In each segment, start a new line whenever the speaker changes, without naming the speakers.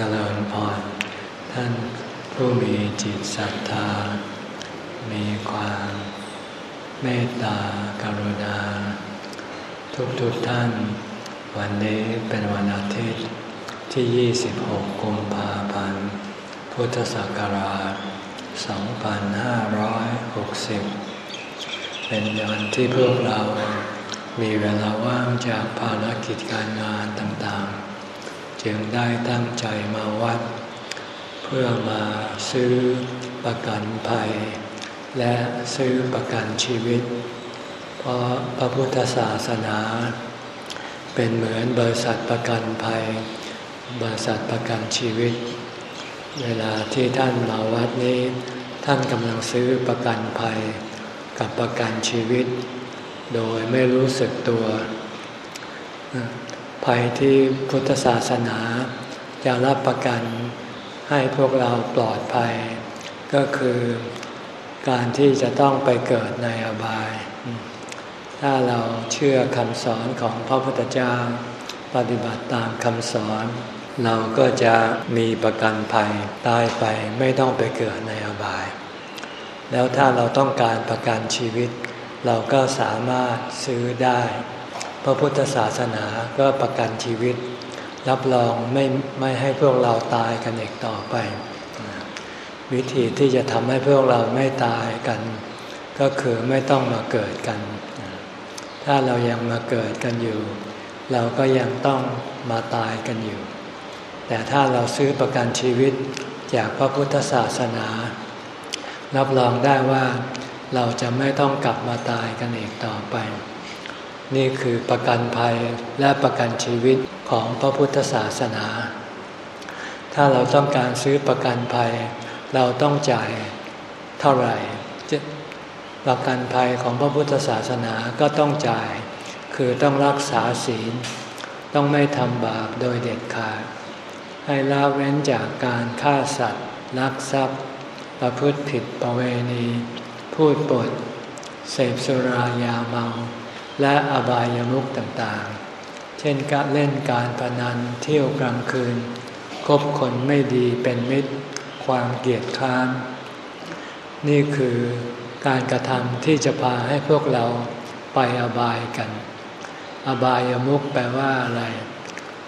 เจริญพรท่านผู้มีจิตศรัทธา มีความเมตตากรุณา ทุกๆทท่าน วันนี้เป็นวันอาทิตย์ที่ 26 กุมภาพันธ์ พุทธศักราช 2560 เป็นวันที่พวกเรามีเวลาว่างจากภารกิจการงานต่างๆ จึงได้ตั้งใจมาวัด เพื่อมาซื้อประกันภัย และซื้อประกันชีวิต เพราะพระพุทธศาสนา เป็นเหมือนบริษัทประกันภัย บริษัทประกันชีวิต เวลาที่ท่านมาวัดนี้ ท่านกำลังซื้อประกันภัย กับประกันชีวิต โดยไม่รู้สึกตัว ภัยที่พุทธศาสนาจะรับประกันให้พวกเราปลอดภัย ก็คือการที่จะต้องไปเกิดในอบาย ถ้าเราเชื่อคำสอนของพระพุทธเจ้า ปฏิบัติตามคำสอน เราก็จะมีประกันภัยตายไปไม่ต้องไปเกิดในอบาย แล้วถ้าเราต้องการประกันชีวิต เราก็สามารถซื้อได้ ระพุทธศาสนาก็ประกันชีวิต รับรองไม่ไม่ให้พวกเราตายกันอีกต่อไป วิธีที่จะทำให้พวกเราไม่ตายกัน ก็คือไม่ต้องมาเกิดกัน ถ้าเรายังมาเกิดกันอยู่ เราก็ยังต้องมาตายกันอยู่ แต่ถ้าเราซื้อประกันชีวิตจากพระพุทธศาสนา รับรองได้ว่าเราจะไม่ต้องกลับมาตายกันอีกต่อไป นี่คือประกันภัยและประกันชีวิตของพระพุทธศาสนา ถ้าเราต้องการซื้อประกันภัย เราต้องจ่ายเท่าไหร่ประกันภัยของพระพุทธศาสนาก็ต้องจ่าย คือต้องรักษาศีล ต้องไม่ทำบาปโดยเด็ดขาด ให้ละเว้นจากการฆ่าสัตว์ลักทรัพย์ ประพฤติผิดประเวณี พูดปด เสพสุรายาเมา และอบายามุขต่างๆ เช่นการเล่นการพนันเที่ยวกลางคืน คบคนไม่ดีเป็นมิตร ความเกลียดค้าน นี่คือการกระทำที่จะพาให้พวกเราไปอบายกัน อบายามุขแปลว่าอะไร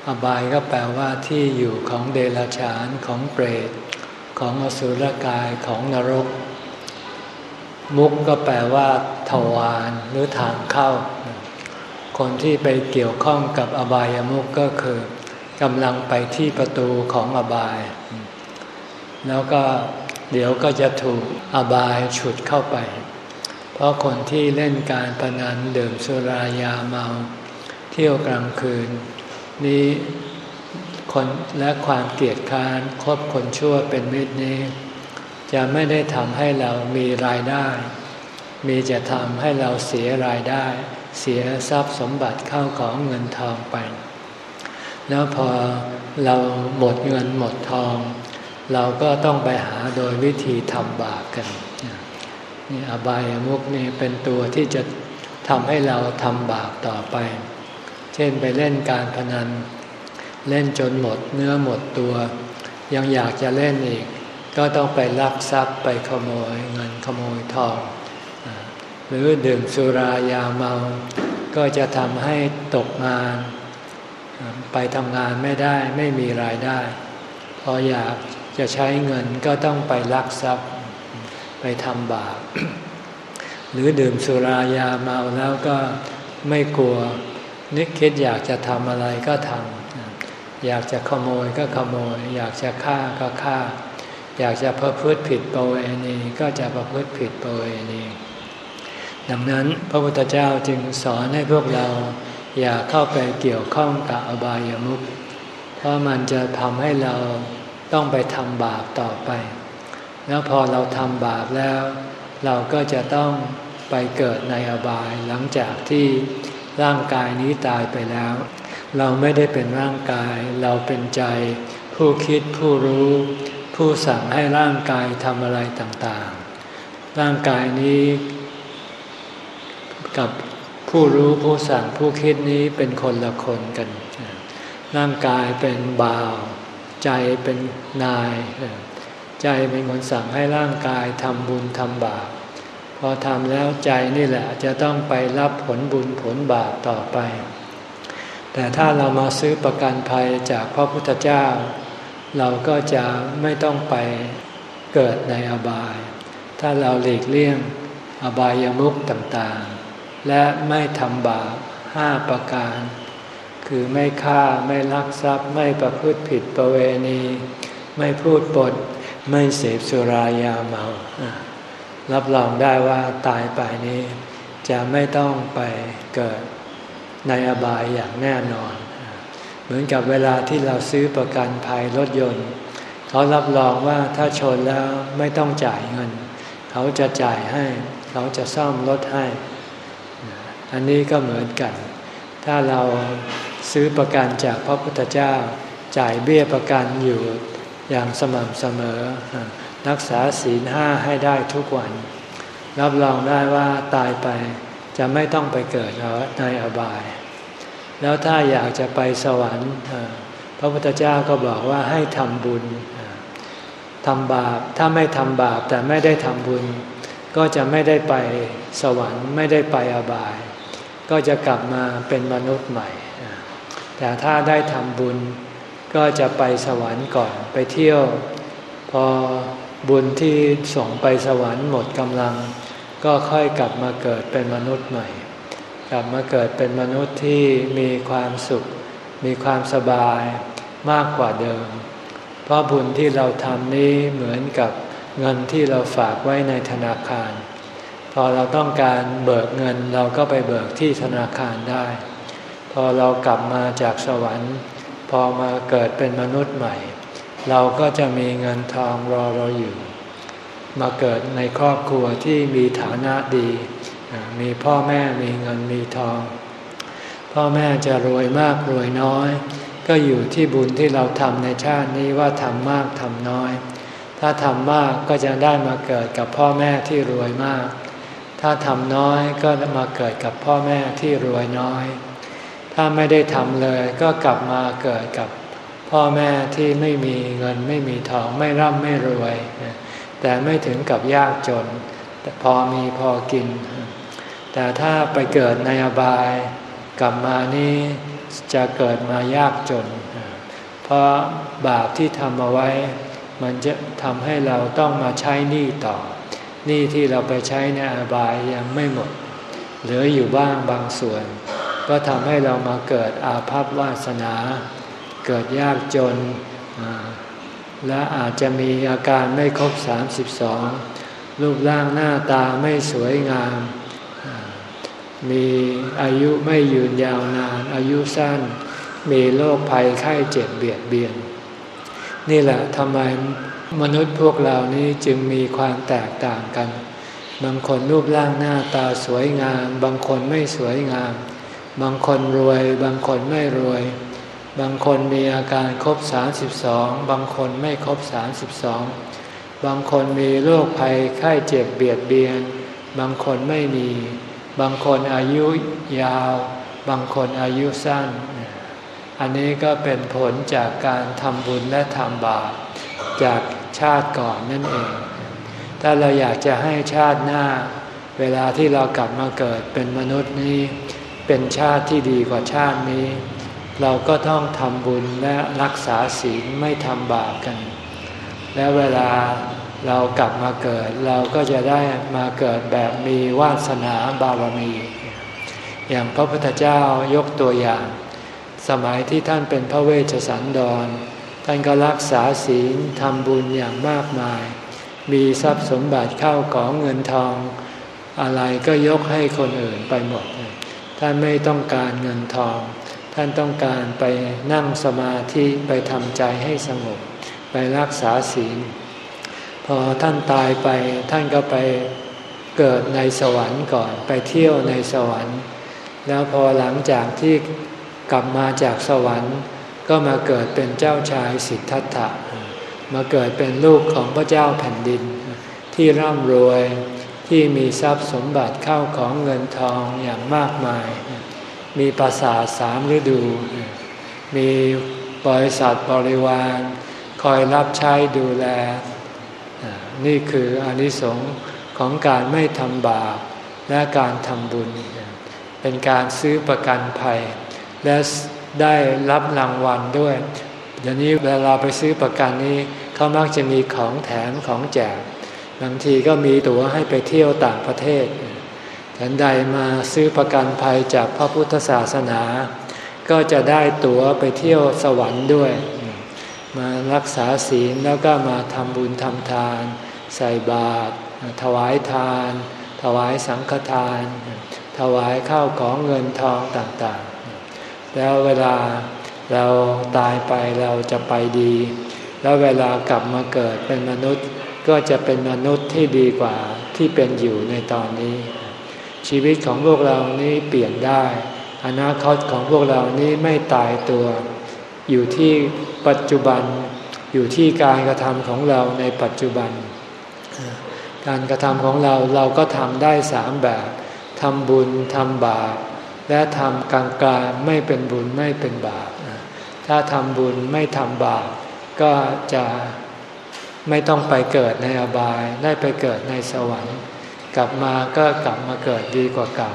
อบายก็แปลว่าที่อยู่ของเดรัจฉานของเปรต ของอสุรกายของนรก มุกก็แปลว่าทวารหรือทางเข้า คนที่ไปเกี่ยวข้องกับอบายามุกก็คือกำลังไปที่ประตูของอบาย แล้วก็เดี๋ยวก็จะถูกอบายฉุดเข้าไป เพราะคนที่เล่นการพนันดื่มสุรายาเมา เที่ยวกลางคืน นี้คนและความเกลียดค้านคบคนชั่วเป็นมิตรนี้ จะไม่ได้ทำให้เรามีรายได้ มีจะทำให้เราเสียรายได้ เสียทรัพย์สมบัติเข้าของเงินทองไป แล้วพอเราหมดเงินหมดทอง เราก็ต้องไปหาโดยวิธีทำบาปกันนี่อบายมุกนี่เป็นตัวที่จะทำให้เราทำบาปต่อไป เช่นไปเล่นการพนัน เล่นจนหมดเนื้อหมดตัว ยังอยากจะเล่นอีก ก็ต้องไปลักทรัพย์ไปขโมยเงินขโมยทอง หรือดื่มสุรายาเมา ก็จะทำให้ตกงาน ไปทำงานไม่ได้ไม่มีรายได้ พออยากจะใช้เงินก็ต้องไปลักทรัพย์ ไปทำบาปหรือดื่มสุรายาเมาแล้วก็ไม่กลัวนึกคิดอยากจะทำอะไรก็ทำอยากจะขโมยก็ขโมย อยากจะฆ่าก็ฆ่า อยากจะประพฤติผิดประเวณีก็จะประพฤติผิดประเวณี ดังนั้นพระพุทธเจ้าจึงสอนให้พวกเราอย่าเข้าไปเกี่ยวข้องกับอบายามุขเพราะมันจะทำให้เราต้องไปทำบาปต่อไป แล้วพอเราทำบาปแล้ว เราก็จะต้องไปเกิดในอบายหลังจากที่ร่างกายนี้ตายไปแล้ว เราไม่ได้เป็นร่างกาย เราเป็นใจ ผู้คิดผู้รู้ ผู้สั่งให้ร่างกายทำอะไรต่างๆ ร่างกายนี้ กับผู้รู้ผู้สั่งผู้คิดนี้เป็นคนละคนกัน ร่างกายเป็นบ่าว ใจเป็นนาย ใจเป็นคนสั่งให้ร่างกายทำบุญทำบาปพอทำแล้วใจนี่แหละจะต้องไปรับผลบุญผลบาปต่อไป แต่ถ้าเรามาซื้อประกันภัยจากพระพุทธเจ้า เราก็จะไม่ต้องไปเกิดในอบาย ถ้าเราหลีกเลี่ยงอบายามุขต่างๆ และไม่ทำบาปห้าประการ คือไม่ฆ่าไม่ลักทรัพย์ ไม่ประพฤติผิดประเวณี ไม่พูดปด ไม่เสพสุรายาเมา รับรองได้ว่าตายไปนี้ จะไม่ต้องไปเกิดในอบายอย่างแน่นอน เหมือนกับเวลาที่เราซื้อประกันภัยรถยนต์ เขารับรองว่าถ้าชนแล้วไม่ต้องจ่ายเงิน เขาจะจ่ายให้ เขาจะซ่อมรถให้ อันนี้ก็เหมือนกัน ถ้าเราซื้อประกันจากพระพุทธเจ้า จ่ายเบี้ยประกันอยู่อย่างสม่ำเสมอ รักษาศีลห้าให้ได้ทุกวัน รับรองได้ว่าตายไปจะไม่ต้องไปเกิดในอบาย แล้วถ้าอยากจะไปสวรรค์พระพุทธเจ้าก็บอกว่าให้ทำบุญทำบาปถ้าไม่ทำบาปแต่ไม่ได้ทำบุญ ก็จะไม่ได้ไปสวรรค์ไม่ได้ไปอบาย ก็จะกลับมาเป็นมนุษย์ใหม่ แต่ถ้าได้ทำบุญ ก็จะไปสวรรค์ก่อนไปเที่ยว พอบุญที่ส่งไปสวรรค์หมดกำลัง ก็ค่อยกลับมาเกิดเป็นมนุษย์ใหม่ กลับมาเกิดเป็นมนุษย์ที่มีความสุข มีความสบายมากกว่าเดิม เพราะบุญที่เราทำนี้เหมือนกับเงินที่เราฝากไว้ในธนาคาร พอเราต้องการเบิกเงินเราก็ไปเบิกที่ธนาคารได้ พอเรากลับมาจากสวรรค์ พอมาเกิดเป็นมนุษย์ใหม่ เราก็จะมีเงินทองรอเราอยู่ มาเกิดในครอบครัวที่มีฐานะดี มีพ่อแม่มีเงินมีทอง พ่อแม่จะรวยมากรวยน้อย ก็อยู่ที่บุญที่เราทำในชาตินี้ว่าทำมากทำน้อย ถ้าทำมากก็จะได้มาเกิดกับพ่อแม่ที่รวยมาก ถ้าทำน้อยก็มาเกิดกับพ่อแม่ที่รวยน้อย ถ้าไม่ได้ทำเลยก็กลับมาเกิดกับพ่อแม่ที่ไม่มีเงินไม่มีทองไม่ร่ำไม่รวย แต่ไม่ถึงกับยากจน แต่พอมีพอกิน แต่ถ้าไปเกิดในอบายกลับมานี่จะเกิดมายากจน เพราะบาปที่ทำเอาไว้ มันจะทำให้เราต้องมาใช้หนี้ต่อหนี้ที่เราไปใช้ในอบายยังไม่หมด เหลืออยู่บ้างบางส่วน ก็ทำให้เรามาเกิดอาภัพวาสนา เกิดยากจน และอาจจะมีอาการไม่ครบ 32 รูปร่างหน้าตาไม่สวยงาม มีอายุไม่ยืนยาวนาน อายุสั้น มีโรคภัยไข้เจ็บเบียดเบียน นี่แหละทำไมมนุษย์พวกเรานี้จึงมีความแตกต่างกัน บางคนรูปร่างหน้าตาสวยงาม บางคนไม่สวยงาม บางคนรวย บางคนไม่รวย บางคนมีอาการครบ 32 บางคนไม่ครบ 32 บางคนมีโรคภัยไข้เจ็บเบียดเบียน บางคนไม่มี บางคนอายุยาว บางคนอายุสั้น อันนี้ก็เป็นผลจากการทำบุญและทำบาปจากชาติก่อนนั่นเอง ถ้าเราอยากจะให้ชาติหน้า เวลาที่เรากลับมาเกิดเป็นมนุษย์นี้ เป็นชาติที่ดีกว่าชาตินี้ เราก็ต้องทำบุญและรักษาศีลไม่ทำบาปกัน และเวลา เรากลับมาเกิด เราก็จะได้มาเกิดแบบมีวาสนาบารมี อย่างพระพุทธเจ้ายกตัวอย่าง สมัยที่ท่านเป็นพระเวชสันดร ท่านก็รักษาศีลทำบุญอย่างมากมาย มีทรัพย์สมบัติเข้าของเงินทอง อะไรก็ยกให้คนอื่นไปหมด ท่านไม่ต้องการเงินทอง ท่านต้องการไปนั่งสมาธิไปทำใจให้สงบ ไปรักษาศีล อท่านตายไปท่านก็ไปเกิดในสวรรค์ก่อนไปเที่ยวในสวรรค์ แล้วพอหลังจากที่กลับมาจากสวรรค์ ก็มาเกิดเป็นเจ้าชายสิทธัตถะมาเกิดเป็นลูกของพระเจ้าแผ่นดิน ที่ร่ำรวยที่มีทรัพย์สมบัติเข้าของเงินทองอย่างมากมาย มีปราสาทสามฤดู มีบริษัทบริวาร คอยรับใช้ดูแล นี่คืออนิสงส์ของการไม่ทำบาปและการทำบุญ เป็นการซื้อประกันภัย และได้รับรางวัลด้วยเดี๋ยวนี้เวลาไปซื้อประกันนี้เขามักจะมีของแถมของแจกบางทีก็มีตั๋วให้ไปเที่ยวต่างประเทศฉันใดมาซื้อประกันภัยจากพระพุทธศาสนา ก็จะได้ตั๋วไปเที่ยวสวรรค์ด้วย มารักษาศีลแล้วก็มาทำบุญทำทาน ใส่บาตรถวายทาน ถวายสังฆทาน ถวายข้าวของเงินทองต่างๆ แล้วเวลาเราตายไปเราจะไปดี แล้วเวลากลับมาเกิดเป็นมนุษย์ก็จะเป็นมนุษย์ที่ดีกว่าที่เป็นอยู่ในตอนนี้ ชีวิตของพวกเรานี้เปลี่ยนได้ อนาคตของพวกเรานี้ไม่ตายตัว อยู่ที่ปัจจุบันอยู่ที่การกระทำของเราในปัจจุบัน การกระทำของเราเราก็ทำได้สามแบบทำบุญทำบาปและทำกลางกลางไม่เป็นบุญไม่เป็นบาปถ้าทำบุญไม่ทำบาปก็จะไม่ต้องไปเกิดในอบาย ได้ไปเกิดในสวรรค์ กลับมาก็กลับมาเกิดดีกว่าเก่า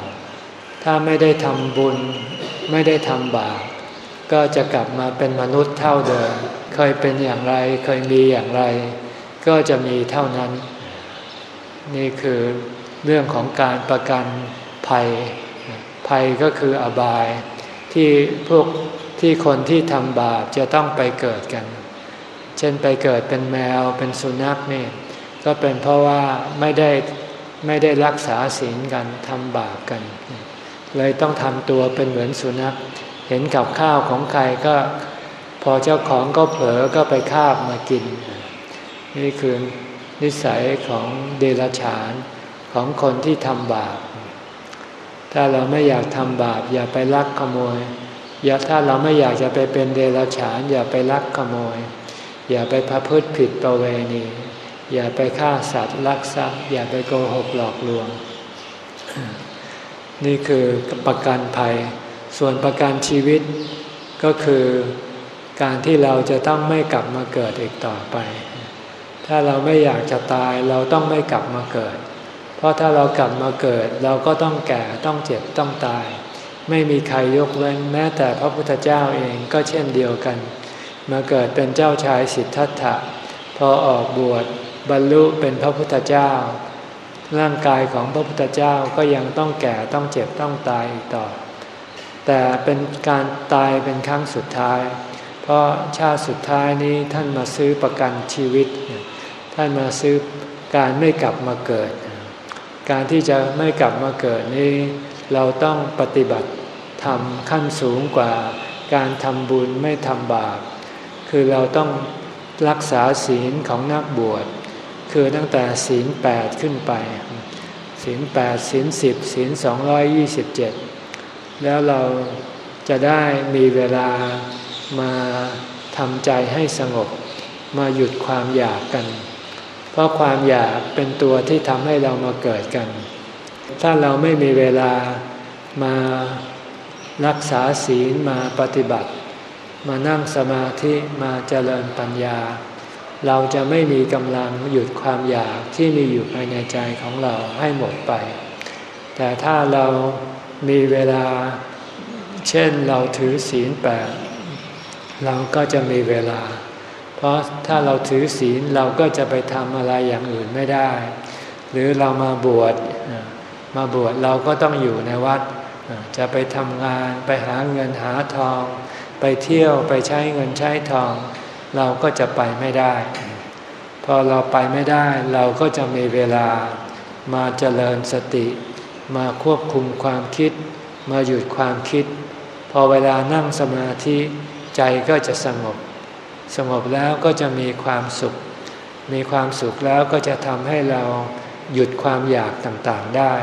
ถ้าไม่ได้ทำบุญไม่ได้ทำบาปก็จะกลับมาเป็นมนุษย์เท่าเดิม เคยเป็นอย่างไรเคยมีอย่างไร ก็จะมีเท่านั้น นี่คือเรื่องของการประกันภัย ภัยก็คืออบายที่พวกที่คนที่ทำบาปจะต้องไปเกิดกัน เช่นไปเกิดเป็นแมวเป็นสุนัขนี่ก็เป็นเพราะว่าไม่ได้ไม่ได้รักษาศีลกันทำบาปกัน เลยต้องทำตัวเป็นเหมือนสุนัข เห็นกับข้าวของใครก็พอเจ้าของก็เผลอก็ไปคาบมากิน นี่คือ นิสัยของเดรัจฉานของคนที่ทำบาป ถ้าเราไม่อยากทำบาป อย่าไปลักขโมย อย่าถ้าเราไม่อยากจะไปเป็นเดรัจฉาน อย่าไปลักขโมย อย่าไปประพฤติผิดประเวณี อย่าไปฆ่าสัตว์ลักทรัพย์ อย่าไปโกหกหลอกลวง นี่คือประกันภัย ส่วนประกันชีวิตก็คือการที่เราจะต้องไม่กลับมาเกิดอีกต่อไป ถ้าเราไม่อยากจะตายเราต้องไม่กลับมาเกิด เพราะถ้าเรากลับมาเกิด เราก็ต้องแก่ต้องเจ็บต้องตาย ไม่มีใครยกเว้นแม้แต่พระพุทธเจ้าเองก็เช่นเดียวกัน มาเกิดเป็นเจ้าชายสิทธัตถะพอออกบวชบรรลุเป็นพระพุทธเจ้า ร่างกายของพระพุทธเจ้าก็ยังต้องแก่ต้องเจ็บต้องตายอีกต่อ แต่เป็นการตายเป็นครั้งสุดท้าย เพราะชาติสุดท้ายนี้ท่านมาซื้อประกันชีวิต ท่านมาซื้อการไม่กลับมาเกิด การที่จะไม่กลับมาเกิดนี้ เราต้องปฏิบัติทำขั้นสูงกว่าการทำบุญไม่ทำบาป คือเราต้องรักษาศีลของนักบวช คือตั้งแต่ศีลแปดขึ้นไป ศีลแปดศีลสิบศีลสองร้อยยี่สิบเจ็ดแล้วเราจะได้มีเวลามาทำใจให้สงบ มาหยุดความอยากกัน เพราะความอยากเป็นตัวที่ทำให้เรามาเกิดกัน ถ้าเราไม่มีเวลามารักษาศีลมาปฏิบัติ มานั่งสมาธิมาเจริญปัญญา เราจะไม่มีกำลังหยุดความอยากที่มีอยู่ภายในใจของเราให้หมดไป แต่ถ้าเรามีเวลา เช่นเราถือศีลแปดเราก็จะมีเวลา เพราะถ้าเราถือศีลเราก็จะไปทำอะไรอย่างอื่นไม่ได้ หรือเรามาบวชมาบวชเราก็ต้องอยู่ในวัด จะไปทำงานไปหาเงินหาทอง ไปเที่ยวไปใช้เงินใช้ทอง เราก็จะไปไม่ได้ พอเราไปไม่ได้ เราก็จะมีเวลามาเจริญสติ มาควบคุมความคิด มาหยุดความคิด พอเวลานั่งสมาธิใจก็จะสงบ สงบแล้วก็จะมีความสุข มีความสุขแล้วก็จะทำให้เราหยุดความอยากต่างๆได้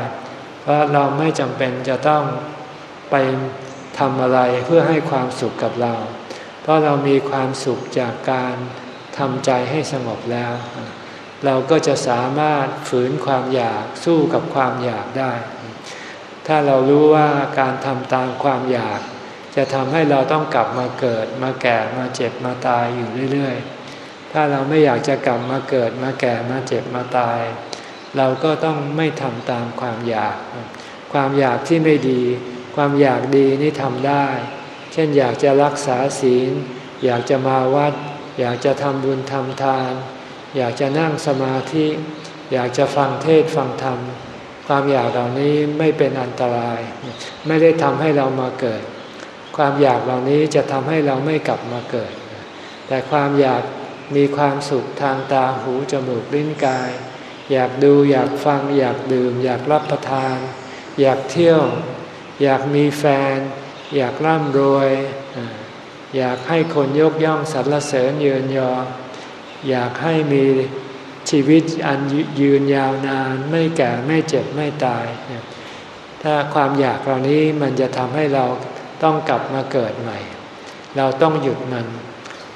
เพราะเราไม่จำเป็นจะต้องไปทำอะไรเพื่อให้ความสุขกับเรา เพราะเรามีความสุขจากการทำใจให้สงบแล้ว เราก็จะสามารถฝืนความอยากสู้กับความอยากได้ ถ้าเรารู้ว่าการทำตามความอยาก จะทำให้เราต้องกลับมาเกิด มาแก่มาเจ็บมาตายอยู่เรื่อยๆ ถ้าเราไม่อยากจะกลับมาเกิดมาแก่มาเจ็บมาตาย เราก็ต้องไม่ทำตามความอยาก ความอยากที่ไม่ดี ความอยากดีนี่ทำได้ เช่นอยากจะรักษาศีล อยากจะมาวัด อยากจะทำบุญทำทาน อยากจะนั่งสมาธิ อยากจะฟังเทศฟังธรรม ความอยากเหล่านี้ไม่เป็นอันตราย ไม่ได้ทำให้เรามาเกิด ความอยากเหล่านี้จะทำให้เราไม่กลับมาเกิด แต่ความอยากมีความสุขทางตาหูจมูกลิ้นกาย อยากดูอยากฟัง อยากดื่ม อยากรับประทาน อยากเที่ยว อยากมีแฟน อยากร่ำรวย อยากให้คนยกย่องสรรเสริญเยือนยอ อยากให้มีชีวิตอันยืนยาวนานไม่แก่ไม่เจ็บไม่ตาย ถ้าความอยากเหล่านี้มันจะทำให้เรา ต้องกลับมาเกิดใหม่ เราต้องหยุดมัน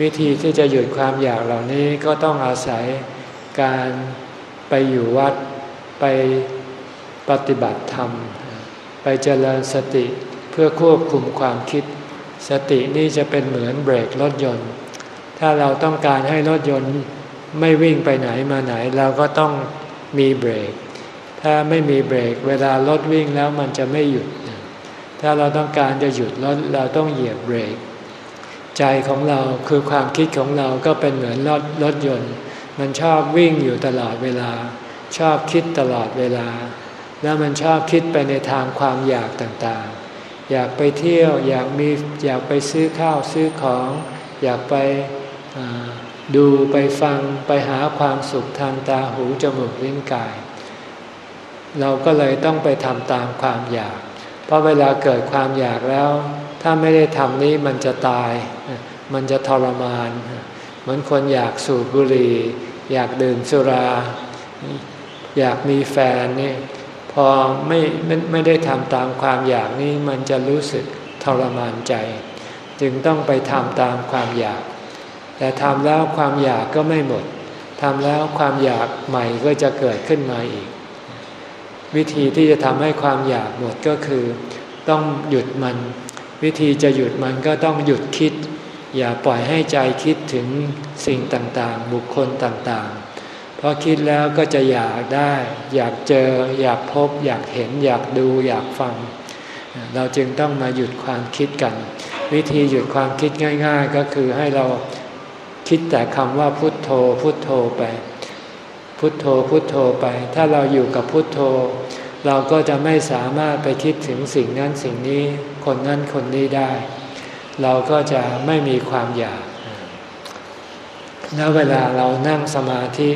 วิธีที่จะหยุดความอยากเหล่านี้ก็ต้องอาศัยการไปอยู่วัดไปปฏิบัติธรรม ไปเจริญสติเพื่อควบคุมความคิด สตินี่จะเป็นเหมือนเบรกรถยนต์ ถ้าเราต้องการให้รถยนต์ไม่วิ่งไปไหนมาไหนเราก็ต้องมีเบรก ถ้าไม่มีเบรกเวลารถวิ่งแล้วมันจะไม่หยุด ถ้าเราต้องการจะหยุดรถเราต้องเหยียบเบรก ใจของเราคือความคิดของเราก็เป็นเหมือนรถรถยนต์ มันชอบวิ่งอยู่ตลอดเวลา ชอบคิดตลอดเวลา แล้วมันชอบคิดไปในทางความอยากต่างๆ อยากไปเที่ยวอยากมีอยากไปซื้อข้าวซื้อของ อยากไปดูไปฟังไปหาความสุขทางตาหูจมูกลิ้นกาย เราก็เลยต้องไปทำตามความอยาก เพราะเวลาเกิดความอยากแล้ว ถ้าไม่ได้ทำนี้มันจะตาย มันจะทรมาน เหมือนคนอยากสูบบุหรี่ อยากดื่มสุรา อยากมีแฟนนี่พอไม่ไม่ไม่ได้ทำตามความอยากนี้มันจะรู้สึกทรมานใจ จึงต้องไปทำตามความอยาก แต่ทำแล้วความอยากก็ไม่หมดทำแล้วความอยากใหม่ก็จะเกิดขึ้นมาอีก วิธีที่จะทำให้ความอยากหมดก็คือ ต้องหยุดมัน วิธีจะหยุดมันก็ต้องหยุดคิด อย่าปล่อยให้ใจคิดถึงสิ่งต่างๆ บุคคลต่างๆ เพราะคิดแล้วก็จะอยากได้ อยากเจอ อยากพบ อยากเห็น อยากดู อยากฟัง เราจึงต้องมาหยุดความคิดกัน วิธีหยุดความคิดง่าย ๆ ก็คือให้เราคิดแต่คำว่าพุทโธพุทโธไป พุทโธพุทโธไป ถ้าเราอยู่กับพุทโธ เราก็จะไม่สามารถไปคิดถึงสิ่งนั้นสิ่งนี้ คนนั้นคนนี้ได้ เราก็จะไม่มีความอยากแล้วเวลาเรานั่งสมาธิ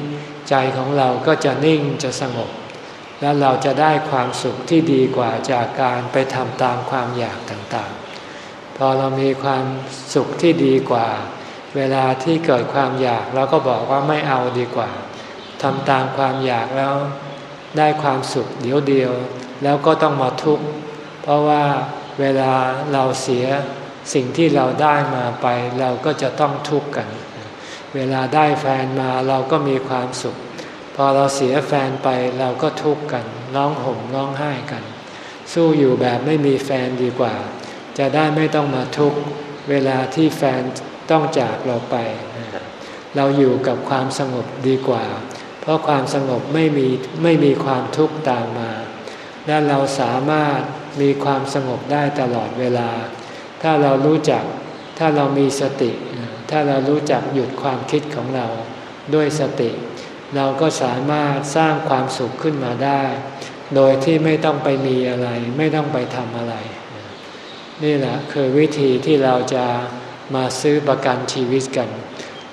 ใจของเราก็จะนิ่งจะสงบ แล้วเราจะได้ความสุขที่ดีกว่าจากการไปทำตามความอยากต่างๆ พอเรามีความสุขที่ดีกว่า เวลาที่เกิดความอยากเราก็บอกว่าไม่เอาดีกว่า ทำตามความอยากแล้ว ได้ความสุขเดียวเดียว แล้วก็ต้องมาทุกข์เพราะว่าเวลาเราเสียสิ่งที่เราได้มาไป เราก็จะต้องทุกข์กัน เวลาได้แฟนมาเราก็มีความสุข พอเราเสียแฟนไปเราก็ทุกข์กันร้องห่มร้องไห้กัน สู้อยู่แบบไม่มีแฟนดีกว่า จะได้ไม่ต้องมาทุกข์เวลาที่แฟนต้องจากเราไป เราอยู่กับความสงบดีกว่า เพราะความสงบไม่มีไม่มีความทุกข์ตามมา และเราสามารถมีความสงบได้ตลอดเวลา ถ้าเรารู้จัก ถ้าเรามีสติ ถ้าเรารู้จักหยุดความคิดของเราด้วยสติ เราก็สามารถสร้างความสุขขึ้นมาได้ โดยที่ไม่ต้องไปมีอะไร ไม่ต้องไปทำอะไร นี่แหละคือวิธีที่เราจะมาซื้อประกันชีวิตกัน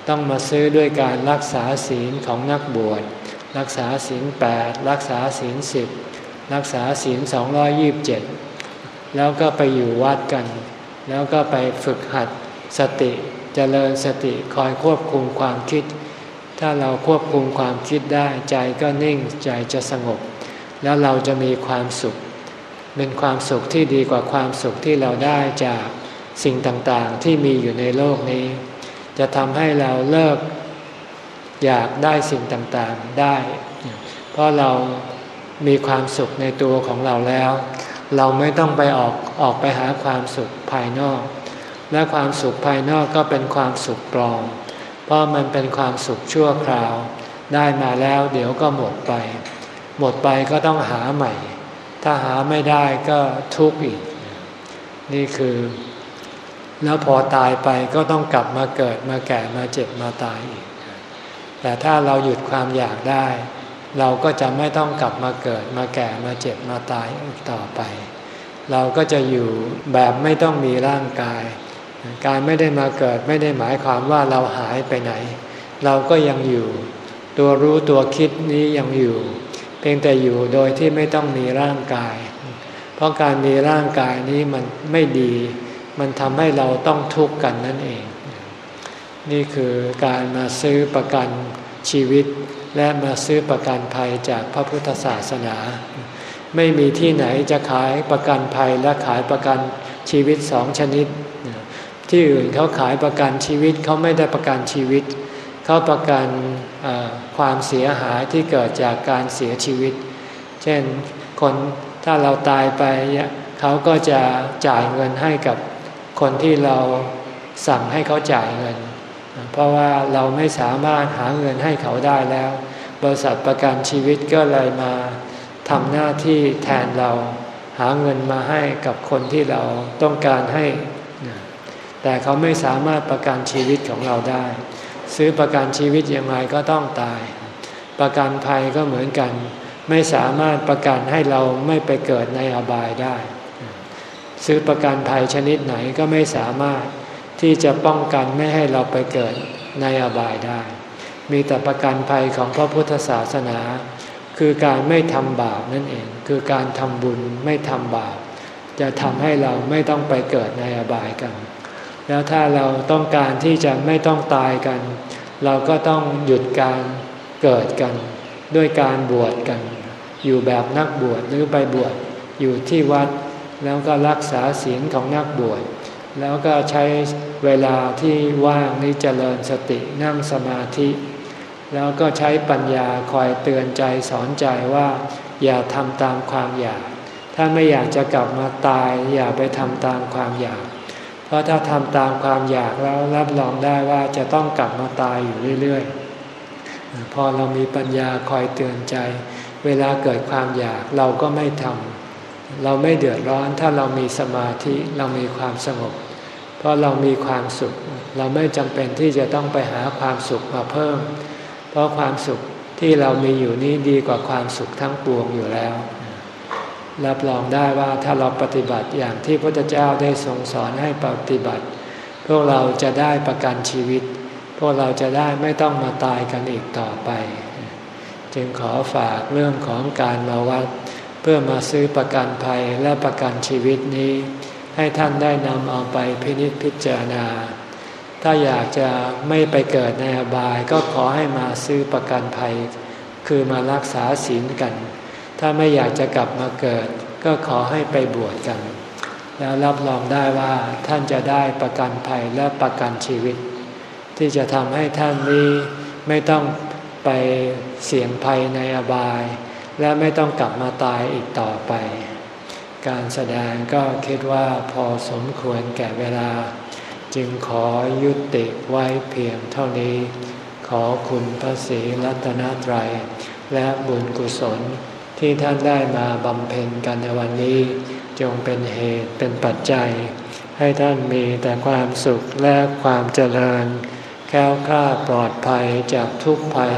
ต้องมาซื้อด้วยการรักษาศีลของนักบวช รักษาศีลแปดรักษาศีลสิบรักษาศีลสองยีิบเจ็ดแล้วก็ไปอยู่วัดกัน แล้วก็ไปฝึกหัดสติจเจริญสติคอยควบคุมความคิด ถ้าเราควบคุมความคิดได้ใจก็นิ่งใจจะสงบ แล้วเราจะมีความสุข เป็นความสุขที่ดีกว่าความสุขที่เราได้จากสิ่งต่างๆ ที่มีอยู่ในโลกนี้ จะทำให้เราเลิกอยากได้สิ่งต่างๆได้ เพราะเรามีความสุขในตัวของเราแล้ว เราไม่ต้องไปออกออกไปหาความสุขภายนอก และความสุขภายนอกก็เป็นความสุขปลอม เพราะมันเป็นความสุขชั่วคราว ได้มาแล้วเดี๋ยวก็หมดไป หมดไปก็ต้องหาใหม่ ถ้าหาไม่ได้ก็ทุกข์อีก นี่คือ แล้วพอตายไปก็ต้องกลับมาเกิดมาแก่มาเจ็บมาตายอีก แต่ถ้าเราหยุดความอยากได้ เราก็จะไม่ต้องกลับมาเกิดมาแก่มาเจ็บมาตายอีกต่อไป เราก็จะอยู่แบบไม่ต้องมีร่างกาย การไม่ได้มาเกิดไม่ได้หมายความว่าเราหายไปไหน เราก็ยังอยู่ ตัวรู้ตัวคิดนี้ยังอยู่ เพียงแต่อยู่โดยที่ไม่ต้องมีร่างกาย เพราะการมีร่างกายนี้มันไม่ดี มันทำให้เราต้องทุกข์กันนั่นเอง นี่คือการมาซื้อประกันชีวิต และมาซื้อประกันภัยจากพระพุทธศาสนา ไม่มีที่ไหนจะขายประกันภัยและขายประกันชีวิตสองชนิด ที่อื่นเขาขายประกันชีวิตเขาไม่ได้ประกันชีวิต เขาประกันความเสียหายที่เกิดจากการเสียชีวิต เช่นคนถ้าเราตายไปเขาก็จะจ่ายเงินให้กับ คนที่เราสั่งให้เขาจ่ายเงิน เพราะว่าเราไม่สามารถหาเงินให้เขาได้แล้ว บริษัทประกันชีวิตก็เลยมาทำหน้าที่แทนเราหาเงินมาให้กับคนที่เราต้องการให้ แต่เขาไม่สามารถประกันชีวิตของเราได้ ซื้อประกันชีวิตยังไงก็ต้องตาย ประกันภัยก็เหมือนกัน ไม่สามารถประกันให้เราไม่ไปเกิดในอบายได้ ซื้อประกันภัยชนิดไหนก็ไม่สามารถที่จะป้องกันไม่ให้เราไปเกิดในอบายได้ มีแต่ประกันภัยของพระพุทธศาสนา คือการไม่ทำบาปนั่นเอง คือการทำบุญไม่ทำบาป จะทำให้เราไม่ต้องไปเกิดในอบายกัน แล้วถ้าเราต้องการที่จะไม่ต้องตายกัน เราก็ต้องหยุดการเกิดกัน ด้วยการบวชกัน อยู่แบบนักบวชหรือไปบวชอยู่ที่วัด แล้วก็รักษาศีลของนักบวชแล้วก็ใช้เวลาที่ว่างนี้เจริญสตินั่งสมาธิ แล้วก็ใช้ปัญญาคอยเตือนใจสอนใจว่า อย่าทำตามความอยาก ถ้าไม่อยากจะกลับมาตาย อย่าไปทำตามความอยาก เพราะถ้าทำตามความอยากแล้วรับรองได้ว่าจะต้องกลับมาตายอยู่เรื่อยๆ พอเรามีปัญญาคอยเตือนใจ เวลาเกิดความอยากเราก็ไม่ทำ เราไม่เดือดร้อนถ้าเรามีสมาธิเรามีความสงบ เพราะเรามีความสุข เราไม่จำเป็นที่จะต้องไปหาความสุขมาเพิ่ม เพราะความสุขที่เรามีอยู่นี้ดีกว่าความสุขทั้งปวงอยู่แล้ว รับรองได้ว่าถ้าเราปฏิบัติอย่างที่พระเจ้าได้ทรงสอนให้ปฏิบัติ พวกเราจะได้ประกันชีวิต พวกเราจะได้ไม่ต้องมาตายกันอีกต่อไป จึงขอฝากเรื่องของการมาวัด เพื่อมาซื้อประกันภัยและประกันชีวิตนี้ ให้ท่านได้นำเอาไปพินิจพิจารณา ถ้าอยากจะไม่ไปเกิดในอบายก็ขอให้มาซื้อประกันภัย คือมารักษาศีลกัน ถ้าไม่อยากจะกลับมาเกิด ก็ขอให้ไปบวชกัน แล้วรับรองได้ว่าท่านจะได้ประกันภัยและประกันชีวิต ที่จะทำให้ท่านนี้ไม่ต้องไปเสี่ยงภัยในอบาย และไม่ต้องกลับมาตายอีกต่อไป การแสดงก็คิดว่าพอสมควรแก่เวลา จึงขอยุติไว้เพียงเท่านี้ ขอคุณพระศรีรัตนตรัย และบุญกุศลที่ท่านได้มาบำเพ็ญกันในวันนี้ จงเป็นเหตุเป็นปัจจัย ให้ท่านมีแต่ความสุขและความเจริญ แก้วคลาปลอดภัยจากทุกภัย